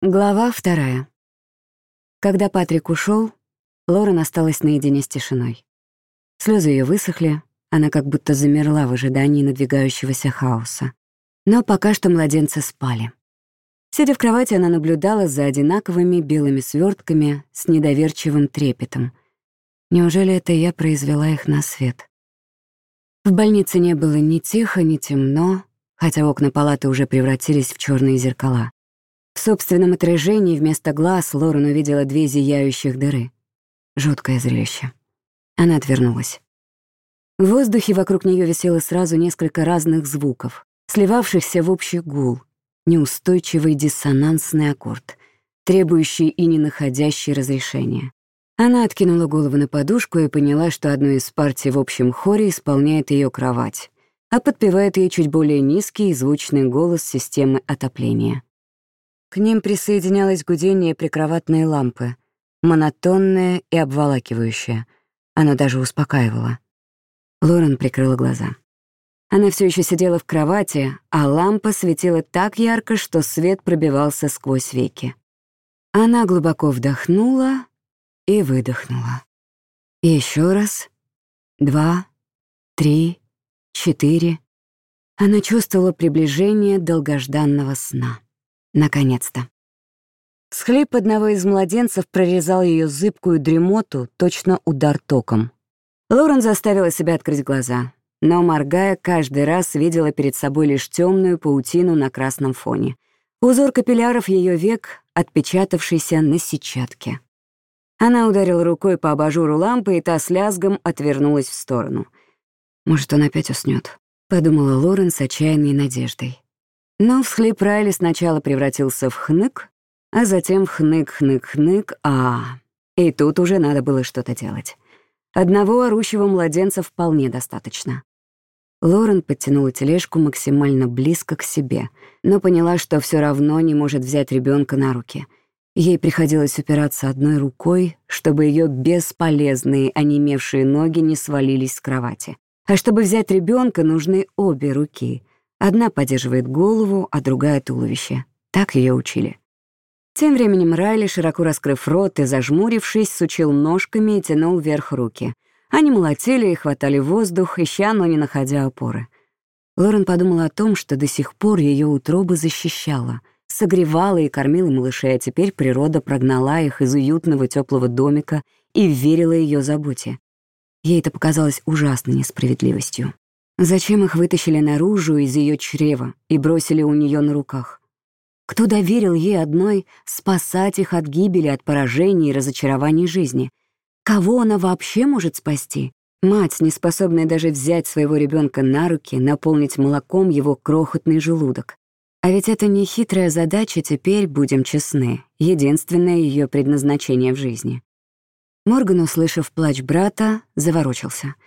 Глава вторая. Когда Патрик ушел, Лорен осталась наедине с тишиной. Слезы ее высохли, она как будто замерла в ожидании надвигающегося хаоса. Но пока что младенцы спали. Сидя в кровати, она наблюдала за одинаковыми белыми свертками с недоверчивым трепетом. Неужели это я произвела их на свет? В больнице не было ни тихо, ни темно, хотя окна палаты уже превратились в черные зеркала. В собственном отражении вместо глаз Лорен увидела две зияющих дыры. Жуткое зрелище. Она отвернулась. В воздухе вокруг нее висело сразу несколько разных звуков, сливавшихся в общий гул, неустойчивый диссонансный аккорд, требующий и не находящий разрешения. Она откинула голову на подушку и поняла, что одну из партий в общем хоре исполняет ее кровать, а подпевает ей чуть более низкий и звучный голос системы отопления. К ним присоединялось гудение прикроватной лампы, монотонное и обволакивающее. Оно даже успокаивало. Лорен прикрыла глаза. Она все еще сидела в кровати, а лампа светила так ярко, что свет пробивался сквозь веки. Она глубоко вдохнула и выдохнула. И еще раз. Два, три, четыре. Она чувствовала приближение долгожданного сна. Наконец-то. Схлип одного из младенцев прорезал ее зыбкую дремоту, точно удар током. Лорен заставила себя открыть глаза, но, моргая, каждый раз видела перед собой лишь темную паутину на красном фоне. Узор капилляров ее век, отпечатавшийся на сетчатке. Она ударила рукой по абажуру лампы, и та с лязгом отвернулась в сторону. «Может, он опять уснет, подумала Лорен с отчаянной надеждой. Но всхлип Райли сначала превратился в хнык, а затем в хнык-хнык-хнык, а... И тут уже надо было что-то делать. Одного орущего младенца вполне достаточно. Лорен подтянула тележку максимально близко к себе, но поняла, что все равно не может взять ребенка на руки. Ей приходилось упираться одной рукой, чтобы ее бесполезные, онемевшие ноги не свалились с кровати. А чтобы взять ребенка, нужны обе руки — Одна поддерживает голову, а другая — туловище. Так ее учили. Тем временем Райли, широко раскрыв рот и зажмурившись, сучил ножками и тянул вверх руки. Они молотили и хватали воздух, ища, но не находя опоры. Лорен подумала о том, что до сих пор ее утроба защищала, согревала и кормила малышей, а теперь природа прогнала их из уютного теплого домика и верила ее заботе. Ей это показалось ужасной несправедливостью. Зачем их вытащили наружу из ее чрева и бросили у нее на руках? Кто доверил ей одной спасать их от гибели, от поражений и разочарований жизни? Кого она вообще может спасти? Мать, не способная даже взять своего ребенка на руки, наполнить молоком его крохотный желудок. А ведь это не хитрая задача, теперь, будем честны, единственное ее предназначение в жизни. Морган, услышав плач брата, заворочился —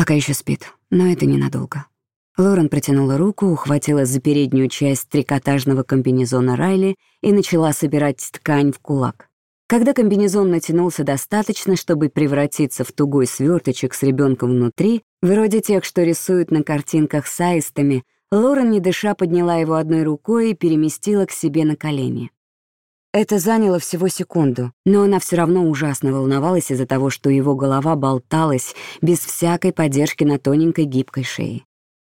Пока еще спит, но это ненадолго. Лорен протянула руку, ухватила за переднюю часть трикотажного комбинезона Райли и начала собирать ткань в кулак. Когда комбинезон натянулся достаточно, чтобы превратиться в тугой сверточек с ребенком внутри, вроде тех, что рисуют на картинках с аистами, Лорен, не дыша, подняла его одной рукой и переместила к себе на колени. Это заняло всего секунду, но она все равно ужасно волновалась из-за того, что его голова болталась без всякой поддержки на тоненькой гибкой шее.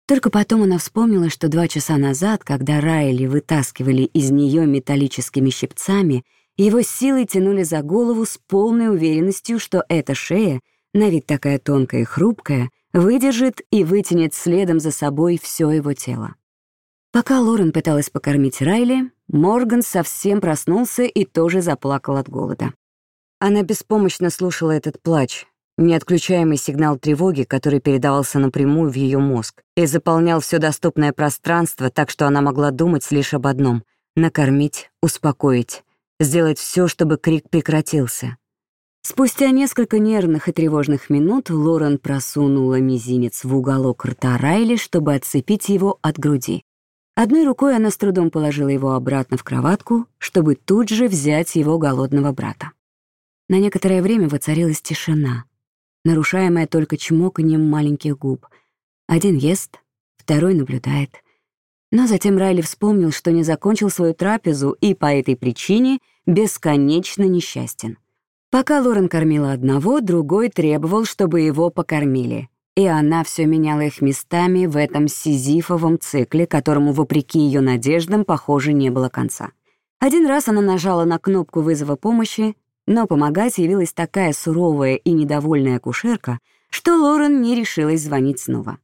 Только потом она вспомнила, что два часа назад, когда Райли вытаскивали из нее металлическими щипцами, его силой тянули за голову с полной уверенностью, что эта шея, на вид такая тонкая и хрупкая, выдержит и вытянет следом за собой все его тело. Пока Лорен пыталась покормить Райли, Морган совсем проснулся и тоже заплакал от голода. Она беспомощно слушала этот плач, неотключаемый сигнал тревоги, который передавался напрямую в ее мозг и заполнял все доступное пространство, так что она могла думать лишь об одном — накормить, успокоить, сделать все, чтобы крик прекратился. Спустя несколько нервных и тревожных минут Лорен просунула мизинец в уголок рта Райли, чтобы отцепить его от груди. Одной рукой она с трудом положила его обратно в кроватку, чтобы тут же взять его голодного брата. На некоторое время воцарилась тишина, нарушаемая только чмоканьем маленьких губ. Один ест, второй наблюдает. Но затем Райли вспомнил, что не закончил свою трапезу и по этой причине бесконечно несчастен. Пока Лорен кормила одного, другой требовал, чтобы его покормили. И она все меняла их местами в этом сизифовом цикле, которому, вопреки ее надеждам, похоже, не было конца. Один раз она нажала на кнопку вызова помощи, но помогать явилась такая суровая и недовольная акушерка, что Лорен не решилась звонить снова.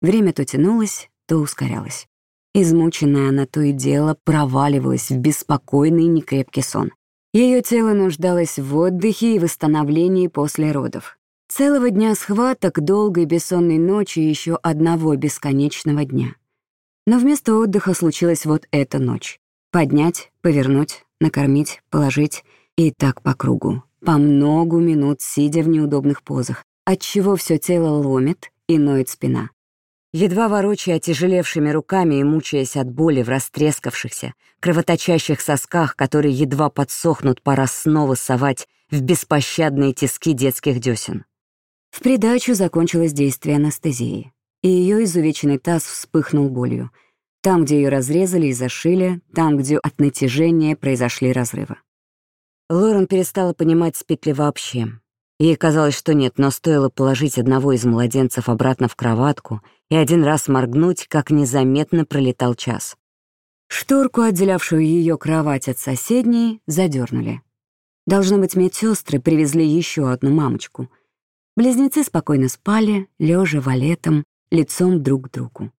Время то тянулось, то ускорялось. Измученная она то и дело проваливалась в беспокойный некрепкий сон. Ее тело нуждалось в отдыхе и восстановлении после родов. Целого дня схваток, долгой бессонной ночи и еще одного бесконечного дня. Но вместо отдыха случилась вот эта ночь. Поднять, повернуть, накормить, положить и так по кругу. По многу минут, сидя в неудобных позах, отчего все тело ломит и ноет спина. Едва ворочая отяжелевшими руками и мучаясь от боли в растрескавшихся, кровоточащих сосках, которые едва подсохнут, пора снова совать в беспощадные тиски детских десен. В придачу закончилось действие анестезии, и ее изувеченный таз вспыхнул болью. Там, где ее разрезали и зашили, там, где от натяжения произошли разрывы. Лорен перестала понимать, спит ли вообще. Ей казалось, что нет, но стоило положить одного из младенцев обратно в кроватку и один раз моргнуть, как незаметно пролетал час. Шторку, отделявшую ее кровать от соседней, задернули. Должно быть, медсестры привезли еще одну мамочку. Близнецы спокойно спали, лежа валетом, лицом друг к другу.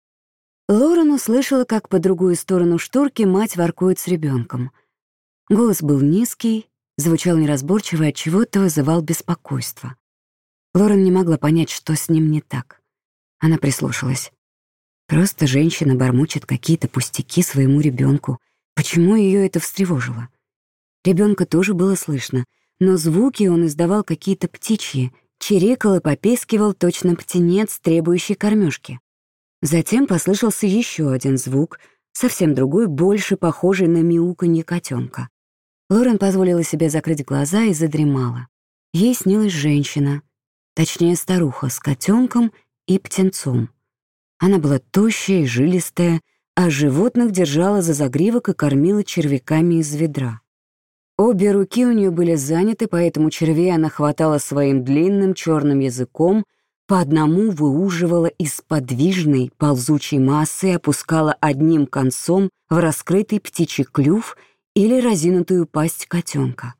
Лорен услышала, как по другую сторону шторки мать воркует с ребенком. Голос был низкий, звучал неразборчиво и от чего-то вызывал беспокойство. Лорен не могла понять, что с ним не так. Она прислушалась. Просто женщина бормочет какие-то пустяки своему ребенку. Почему ее это встревожило? Ребенка тоже было слышно, но звуки он издавал какие-то птичьи, чирикал и попескивал точно птенец, требующий кормежки. Затем послышался еще один звук, совсем другой, больше похожий на мяуканье котенка. Лорен позволила себе закрыть глаза и задремала. Ей снилась женщина, точнее старуха, с котенком и птенцом. Она была тощая и жилистая, а животных держала за загривок и кормила червяками из ведра. Обе руки у нее были заняты, поэтому червей она хватала своим длинным черным языком, по одному выуживала из подвижной ползучей массы и опускала одним концом в раскрытый птичий клюв — или разинутую пасть котенка.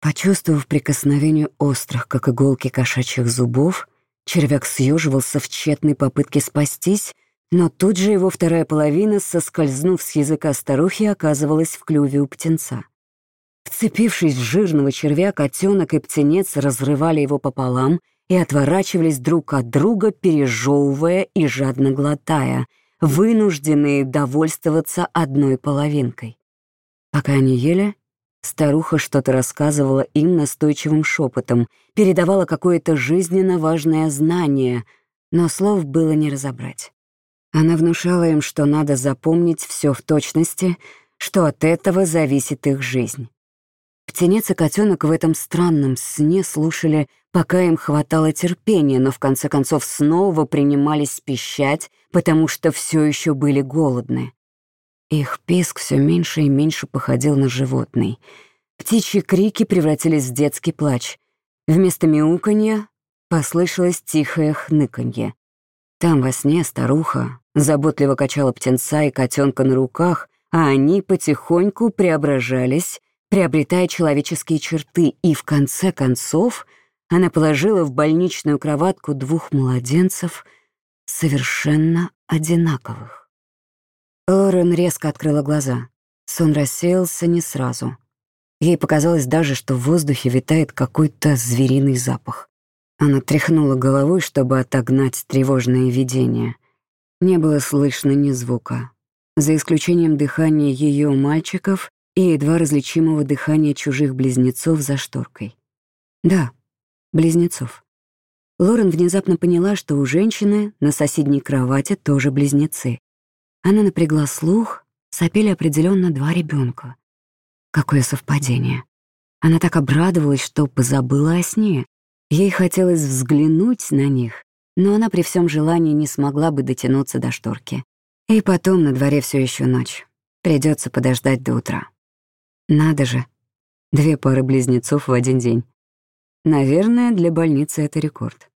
Почувствовав прикосновение острых, как иголки кошачьих зубов, червяк съеживался в тщетной попытке спастись, но тут же его вторая половина, соскользнув с языка старухи, оказывалась в клюве у птенца. Вцепившись в жирного червя, котенок и птенец разрывали его пополам и отворачивались друг от друга, пережевывая и жадно глотая, вынужденные довольствоваться одной половинкой. Пока они ели, старуха что-то рассказывала им настойчивым шепотом, передавала какое-то жизненно важное знание, но слов было не разобрать. Она внушала им, что надо запомнить все в точности, что от этого зависит их жизнь. Птенец и котенок в этом странном сне слушали, пока им хватало терпения, но в конце концов снова принимались пищать, потому что все еще были голодны. Их писк все меньше и меньше походил на животный. Птичьи крики превратились в детский плач. Вместо мяуканья послышалось тихое хныканье. Там во сне старуха заботливо качала птенца и котенка на руках, а они потихоньку преображались, приобретая человеческие черты, и в конце концов она положила в больничную кроватку двух младенцев совершенно одинаковых. Лорен резко открыла глаза. Сон рассеялся не сразу. Ей показалось даже, что в воздухе витает какой-то звериный запах. Она тряхнула головой, чтобы отогнать тревожное видение. Не было слышно ни звука. За исключением дыхания ее мальчиков и едва различимого дыхания чужих близнецов за шторкой. Да, близнецов. Лорен внезапно поняла, что у женщины на соседней кровати тоже близнецы. Она напрягла слух, сопели определенно два ребенка. Какое совпадение. Она так обрадовалась, что позабыла о сне. Ей хотелось взглянуть на них, но она при всем желании не смогла бы дотянуться до шторки. И потом на дворе все еще ночь. Придется подождать до утра. Надо же, две пары близнецов в один день. Наверное, для больницы это рекорд.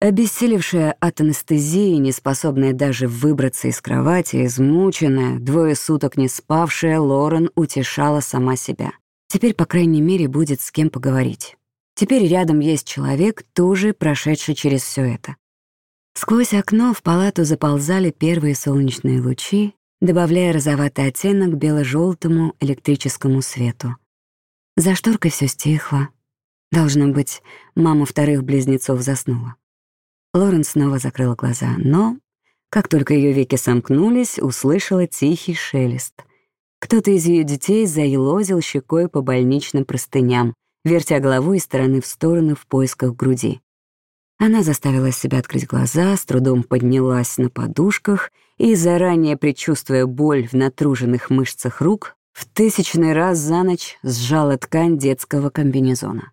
Обессилевшая от анестезии, неспособная даже выбраться из кровати, измученная, двое суток не спавшая, Лорен утешала сама себя. Теперь, по крайней мере, будет с кем поговорить. Теперь рядом есть человек, тоже прошедший через все это. Сквозь окно в палату заползали первые солнечные лучи, добавляя розоватый оттенок бело-желтому электрическому свету. За шторкой все стихло. Должно быть, мама вторых близнецов заснула. Лорен снова закрыла глаза, но, как только ее веки сомкнулись, услышала тихий шелест. Кто-то из ее детей заелозил щекой по больничным простыням, вертя головой из стороны в сторону в поисках груди. Она заставила себя открыть глаза, с трудом поднялась на подушках и, заранее предчувствуя боль в натруженных мышцах рук, в тысячный раз за ночь сжала ткань детского комбинезона.